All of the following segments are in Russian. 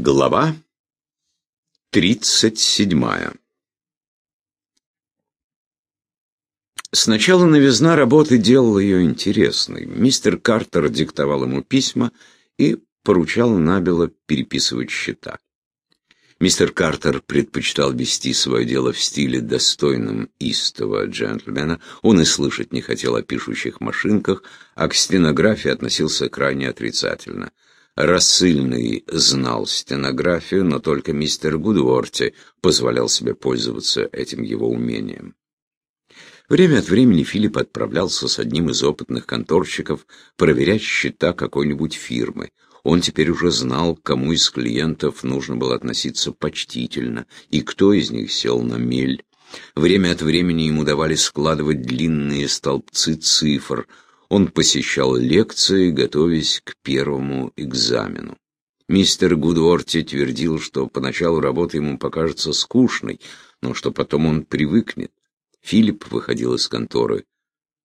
Глава 37 Сначала новизна работы делала ее интересной. Мистер Картер диктовал ему письма и поручал набело переписывать счета. Мистер Картер предпочитал вести свое дело в стиле достойном истого джентльмена. Он и слышать не хотел о пишущих машинках, а к стенографии относился крайне отрицательно. Рассыльный знал стенографию, но только мистер Гудворти позволял себе пользоваться этим его умением. Время от времени Филипп отправлялся с одним из опытных конторщиков проверять счета какой-нибудь фирмы. Он теперь уже знал, кому из клиентов нужно было относиться почтительно, и кто из них сел на мель. Время от времени ему давали складывать длинные столбцы цифр. Он посещал лекции, готовясь к первому экзамену. Мистер Гудворти твердил, что поначалу работа ему покажется скучной, но что потом он привыкнет. Филипп выходил из конторы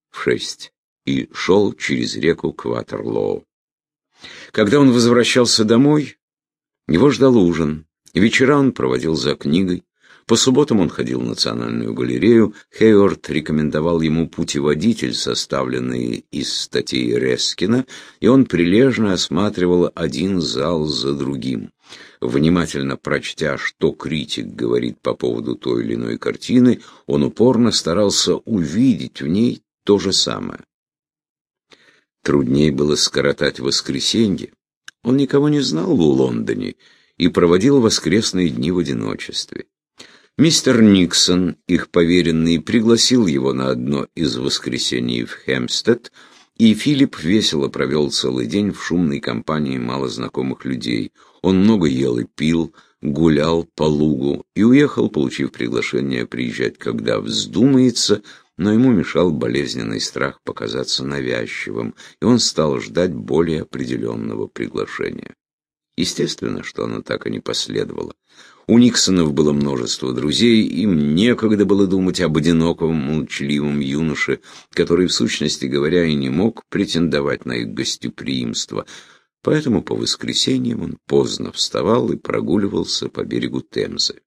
в шесть и шел через реку к Ватерлоу. Когда он возвращался домой, его ждал ужин. Вечера он проводил за книгой. По субботам он ходил в Национальную галерею. Хейворд рекомендовал ему путеводитель, составленный из статей Рескина, и он прилежно осматривал один зал за другим. Внимательно прочтя, что критик говорит по поводу той или иной картины, он упорно старался увидеть в ней то же самое. Труднее было скоротать воскресенье. Он никого не знал в Лондоне и проводил воскресные дни в одиночестве. Мистер Никсон, их поверенный, пригласил его на одно из воскресений в Хемстед, и Филипп весело провел целый день в шумной компании малознакомых людей. Он много ел и пил, гулял по лугу и уехал, получив приглашение приезжать, когда вздумается, но ему мешал болезненный страх показаться навязчивым, и он стал ждать более определенного приглашения. Естественно, что оно так и не последовало. У Никсонов было множество друзей, им некогда было думать об одиноком, молчаливом юноше, который, в сущности говоря, и не мог претендовать на их гостеприимство. Поэтому по воскресеньям он поздно вставал и прогуливался по берегу Темзы.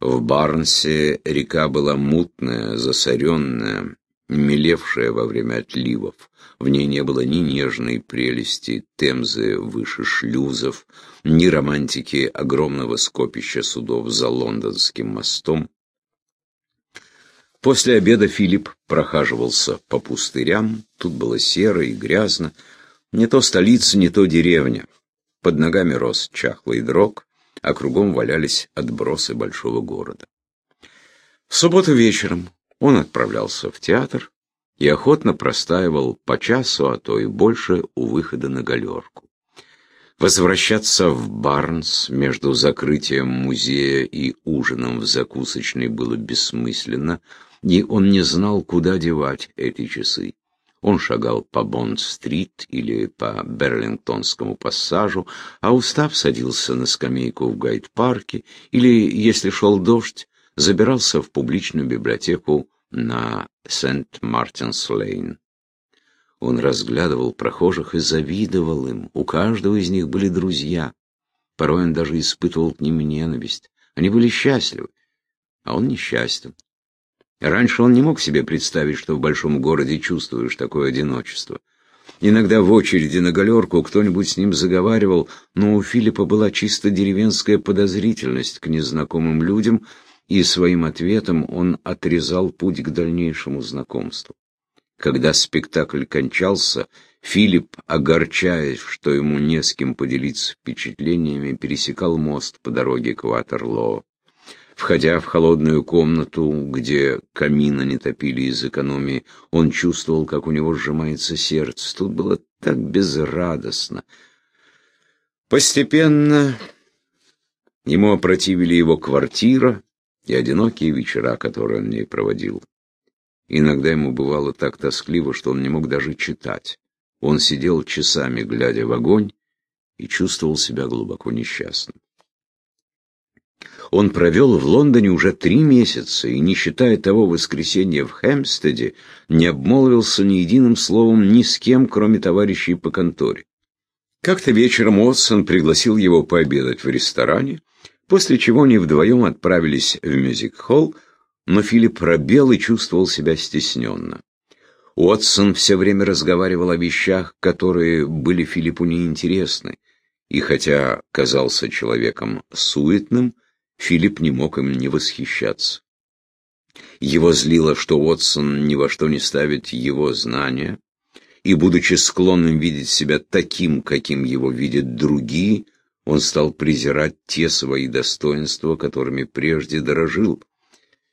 В Барнсе река была мутная, засоренная, мелевшая во время отливов. В ней не было ни нежной прелести Темзы выше шлюзов, ни романтики огромного скопища судов за лондонским мостом. После обеда Филипп прохаживался по пустырям, тут было серо и грязно, не то столица, не то деревня. Под ногами рос чахлый дрог, а кругом валялись отбросы большого города. В субботу вечером он отправлялся в театр и охотно простаивал по часу, а то и больше у выхода на галерку. Возвращаться в Барнс между закрытием музея и ужином в закусочной было бессмысленно, и он не знал, куда девать эти часы. Он шагал по Бонд-стрит или по Берлингтонскому пассажу, а устав садился на скамейку в Гайд-парке или, если шел дождь, забирался в публичную библиотеку на Сент-Мартинс-Лейн. Он разглядывал прохожих и завидовал им. У каждого из них были друзья. Порой он даже испытывал к ним ненависть. Они были счастливы, а он несчастен. Раньше он не мог себе представить, что в большом городе чувствуешь такое одиночество. Иногда в очереди на галерку кто-нибудь с ним заговаривал, но у Филиппа была чисто деревенская подозрительность к незнакомым людям, и своим ответом он отрезал путь к дальнейшему знакомству. Когда спектакль кончался, Филипп, огорчаясь, что ему не с кем поделиться впечатлениями, пересекал мост по дороге к Ватерлоо. Входя в холодную комнату, где камина не топили из экономии, он чувствовал, как у него сжимается сердце. Тут было так безрадостно. Постепенно ему опротивили его квартира и одинокие вечера, которые он в ней проводил. Иногда ему бывало так тоскливо, что он не мог даже читать. Он сидел часами, глядя в огонь, и чувствовал себя глубоко несчастным. Он провел в Лондоне уже три месяца и, не считая того воскресенья в Хэмстеде, не обмолвился ни единым словом ни с кем, кроме товарищей по конторе. Как-то вечером Уотсон пригласил его пообедать в ресторане, после чего они вдвоем отправились в мюзик-холл, но Филипп пробел и чувствовал себя стесненно. Уотсон все время разговаривал о вещах, которые были Филиппу неинтересны, и хотя казался человеком суетным, Филипп не мог им не восхищаться. Его злило, что Уотсон ни во что не ставит его знания, и, будучи склонным видеть себя таким, каким его видят другие, он стал презирать те свои достоинства, которыми прежде дорожил.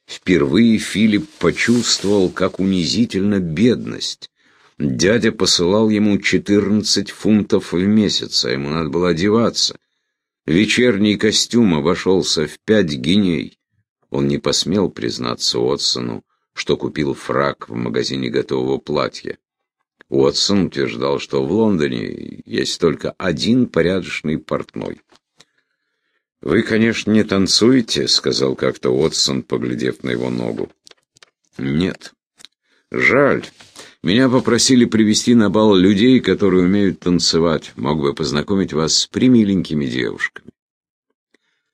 Впервые Филипп почувствовал, как унизительна бедность. Дядя посылал ему 14 фунтов в месяц, а ему надо было одеваться. Вечерний костюм обошелся в пять гиней. Он не посмел признаться Отсону, что купил фрак в магазине готового платья. Уотсон утверждал, что в Лондоне есть только один порядочный портной. «Вы, конечно, не танцуете», — сказал как-то Уотсон, поглядев на его ногу. «Нет. Жаль. Меня попросили привести на бал людей, которые умеют танцевать. Мог бы познакомить вас с примиленькими девушками».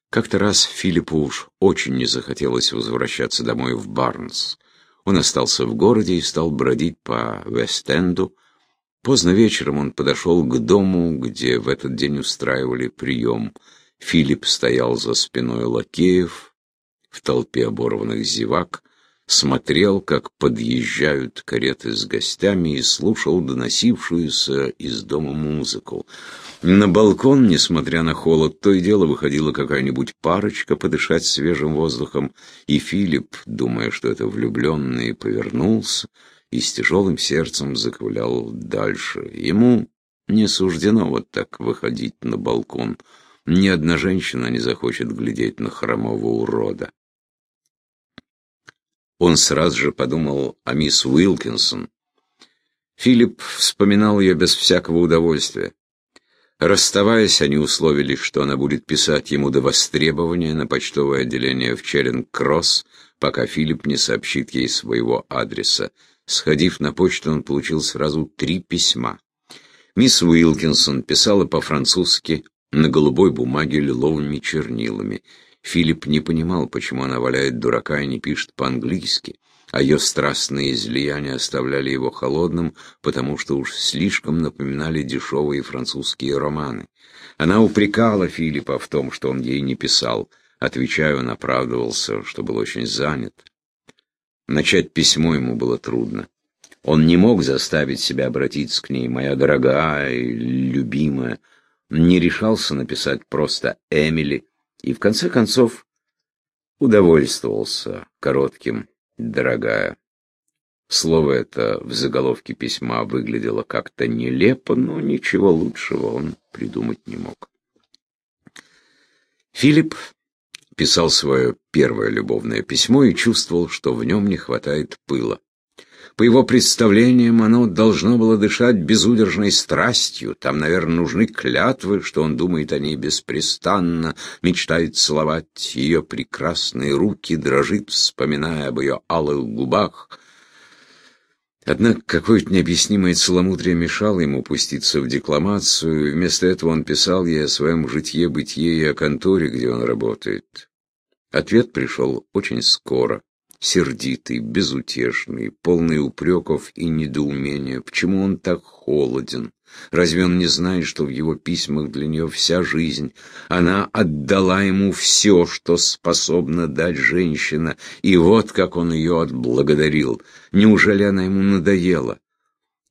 Как-то раз Филиппу уж очень не захотелось возвращаться домой в Барнс. Он остался в городе и стал бродить по Вест-Энду. Поздно вечером он подошел к дому, где в этот день устраивали прием. Филипп стоял за спиной лакеев, в толпе оборванных зевак, смотрел, как подъезжают кареты с гостями и слушал доносившуюся из дома музыку. На балкон, несмотря на холод, то и дело выходила какая-нибудь парочка подышать свежим воздухом, и Филипп, думая, что это влюбленный, повернулся и с тяжелым сердцем заковылял дальше. Ему не суждено вот так выходить на балкон. Ни одна женщина не захочет глядеть на хромого урода. Он сразу же подумал о мисс Уилкинсон. Филипп вспоминал ее без всякого удовольствия. Расставаясь, они условились, что она будет писать ему до востребования на почтовое отделение в Черинг-Кросс, пока Филипп не сообщит ей своего адреса. Сходив на почту, он получил сразу три письма. Мисс Уилкинсон писала по-французски на голубой бумаге лиловыми чернилами. Филипп не понимал, почему она валяет дурака и не пишет по-английски а ее страстные излияния оставляли его холодным, потому что уж слишком напоминали дешевые французские романы. Она упрекала Филиппа в том, что он ей не писал. Отвечаю, он оправдывался, что был очень занят. Начать письмо ему было трудно. Он не мог заставить себя обратиться к ней, моя дорогая любимая. Не решался написать просто «Эмили» и, в конце концов, удовольствовался коротким дорогая. Слово это в заголовке письма выглядело как-то нелепо, но ничего лучшего он придумать не мог. Филипп писал свое первое любовное письмо и чувствовал, что в нем не хватает пыла. По его представлениям, оно должно было дышать безудержной страстью. Там, наверное, нужны клятвы, что он думает о ней беспрестанно, мечтает целовать ее прекрасные руки, дрожит, вспоминая об ее алых губах. Однако какое-то необъяснимое целомудрие мешало ему пуститься в декламацию, и вместо этого он писал ей о своем житье-бытие и о конторе, где он работает. Ответ пришел очень скоро сердитый, безутешный, полный упреков и недоумения. Почему он так холоден? Разве он не знает, что в его письмах для нее вся жизнь? Она отдала ему все, что способна дать женщина, и вот как он ее отблагодарил. Неужели она ему надоела?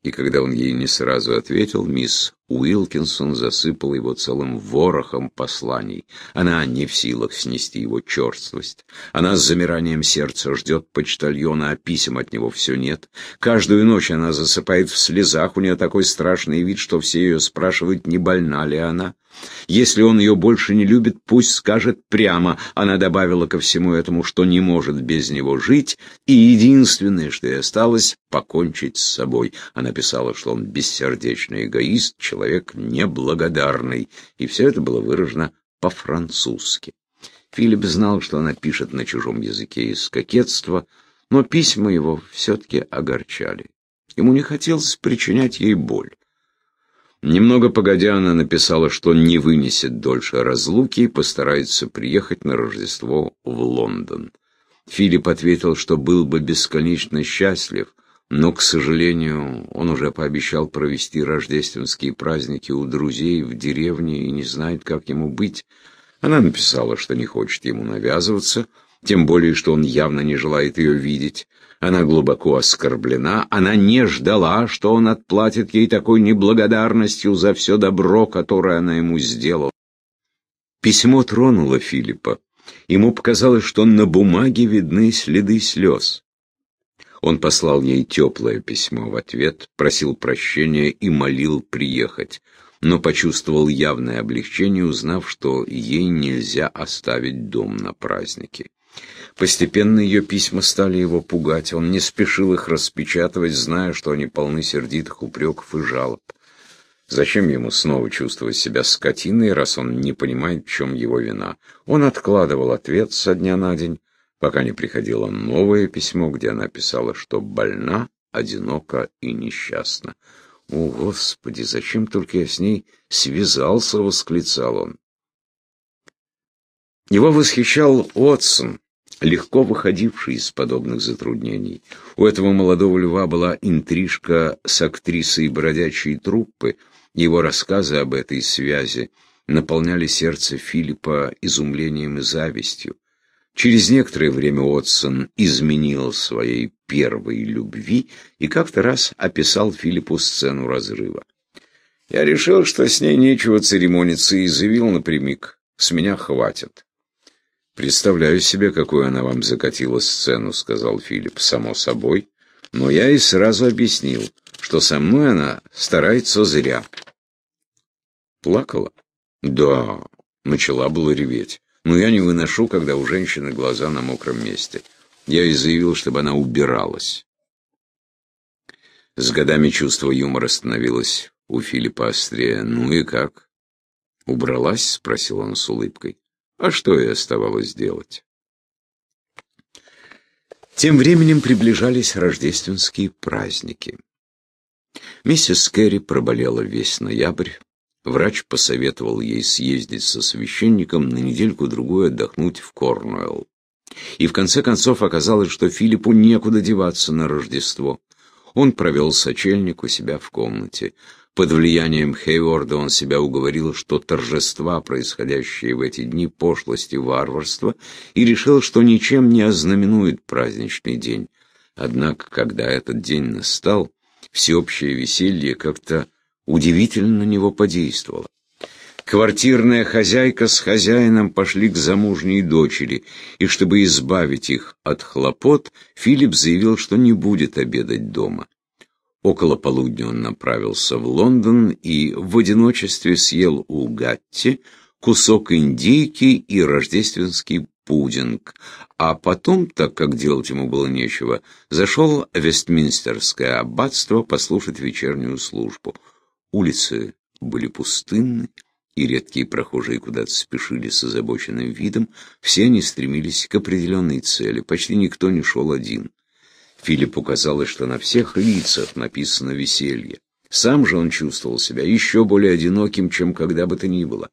И когда он ей не сразу ответил, мисс Уилкинсон засыпал его целым ворохом посланий. Она не в силах снести его черствость. Она с замиранием сердца ждет почтальона, а писем от него все нет. Каждую ночь она засыпает в слезах, у нее такой страшный вид, что все ее спрашивают, не больна ли она. Если он ее больше не любит, пусть скажет прямо. Она добавила ко всему этому, что не может без него жить, и единственное, что ей осталось, покончить с собой. Она писала, что он бессердечный эгоист, человек неблагодарный, и все это было выражено по-французски. Филипп знал, что она пишет на чужом языке из кокетства, но письма его все-таки огорчали. Ему не хотелось причинять ей боль. Немного погодя, она написала, что не вынесет дольше разлуки и постарается приехать на Рождество в Лондон. Филипп ответил, что был бы бесконечно счастлив, но, к сожалению, он уже пообещал провести рождественские праздники у друзей в деревне и не знает, как ему быть. Она написала, что не хочет ему навязываться, тем более, что он явно не желает ее видеть. Она глубоко оскорблена, она не ждала, что он отплатит ей такой неблагодарностью за все добро, которое она ему сделала. Письмо тронуло Филиппа. Ему показалось, что на бумаге видны следы слез. Он послал ей теплое письмо в ответ, просил прощения и молил приехать, но почувствовал явное облегчение, узнав, что ей нельзя оставить дом на празднике. Постепенно ее письма стали его пугать, он не спешил их распечатывать, зная, что они полны сердитых упреков и жалоб. Зачем ему снова чувствовать себя скотиной, раз он не понимает, в чем его вина? Он откладывал ответ со дня на день, пока не приходило новое письмо, где она писала, что больна, одинока и несчастна. «О, Господи, зачем только я с ней связался?» — восклицал он. Его восхищал Отсон, легко выходивший из подобных затруднений. У этого молодого льва была интрижка с актрисой бродячей труппы. Его рассказы об этой связи наполняли сердце Филиппа изумлением и завистью. Через некоторое время Отсон изменил своей первой любви и как-то раз описал Филиппу сцену разрыва. Я решил, что с ней нечего церемониться, и заявил напрямик. С меня хватит. «Представляю себе, какую она вам закатила сцену», — сказал Филипп, — «само собой. Но я и сразу объяснил, что со мной она старается зря». «Плакала?» «Да», — начала было реветь. «Но я не выношу, когда у женщины глаза на мокром месте. Я и заявил, чтобы она убиралась». С годами чувство юмора становилось у Филиппа острее. «Ну и как?» «Убралась?» — спросил он с улыбкой. А что и оставалось делать? Тем временем приближались рождественские праздники. Миссис Керри проболела весь ноябрь. Врач посоветовал ей съездить со священником на недельку-другую отдохнуть в Корнуэлл. И в конце концов оказалось, что Филиппу некуда деваться на Рождество. Он провел сочельник у себя в комнате. Под влиянием Хейворда он себя уговорил, что торжества, происходящие в эти дни, пошлости варварства, и решил, что ничем не ознаменует праздничный день. Однако, когда этот день настал, всеобщее веселье как-то удивительно на него подействовало. Квартирная хозяйка с хозяином пошли к замужней дочери, и чтобы избавить их от хлопот, Филипп заявил, что не будет обедать дома. Около полудня он направился в Лондон и в одиночестве съел у Гатти кусок индейки и рождественский пудинг, а потом, так как делать ему было нечего, зашел в Вестминстерское аббатство послушать вечернюю службу. Улицы были пустынны, и редкие прохожие куда-то спешили с озабоченным видом, все они стремились к определенной цели, почти никто не шел один. Филиппу казалось, что на всех лицах написано веселье. Сам же он чувствовал себя еще более одиноким, чем когда бы то ни было.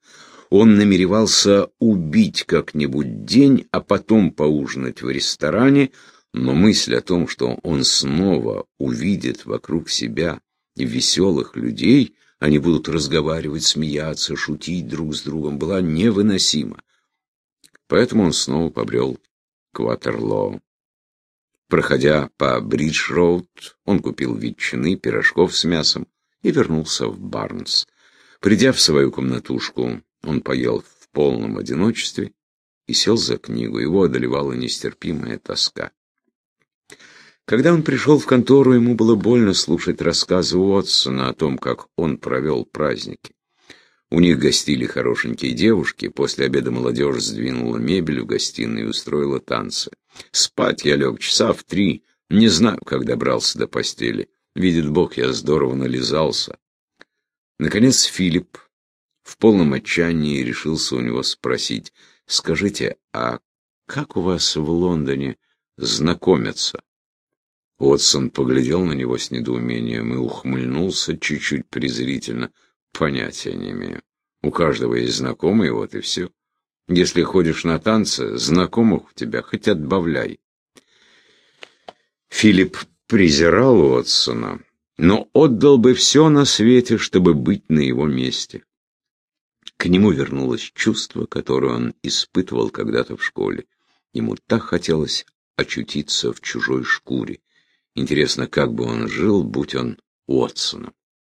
Он намеревался убить как-нибудь день, а потом поужинать в ресторане, но мысль о том, что он снова увидит вокруг себя веселых людей, они будут разговаривать, смеяться, шутить друг с другом, была невыносима. Поэтому он снова побрел к Ватерлоу. Проходя по Бридж-Роуд, он купил ветчины, пирожков с мясом и вернулся в Барнс. Придя в свою комнатушку, он поел в полном одиночестве и сел за книгу. Его одолевала нестерпимая тоска. Когда он пришел в контору, ему было больно слушать рассказы Уотсона о том, как он провел праздники. У них гостили хорошенькие девушки, после обеда молодежь сдвинула мебель в гостиной и устроила танцы. Спать я лег часа в три, не знаю, как добрался до постели. Видит Бог, я здорово нализался. Наконец Филипп в полном отчаянии решился у него спросить, «Скажите, а как у вас в Лондоне знакомятся?» Отсон поглядел на него с недоумением и ухмыльнулся чуть-чуть презрительно. Понятия не имею. У каждого есть знакомые, вот и все. Если ходишь на танцы, знакомых у тебя хоть отбавляй. Филипп презирал Уотсона, но отдал бы все на свете, чтобы быть на его месте. К нему вернулось чувство, которое он испытывал когда-то в школе. Ему так хотелось очутиться в чужой шкуре. Интересно, как бы он жил, будь он Уотсоном.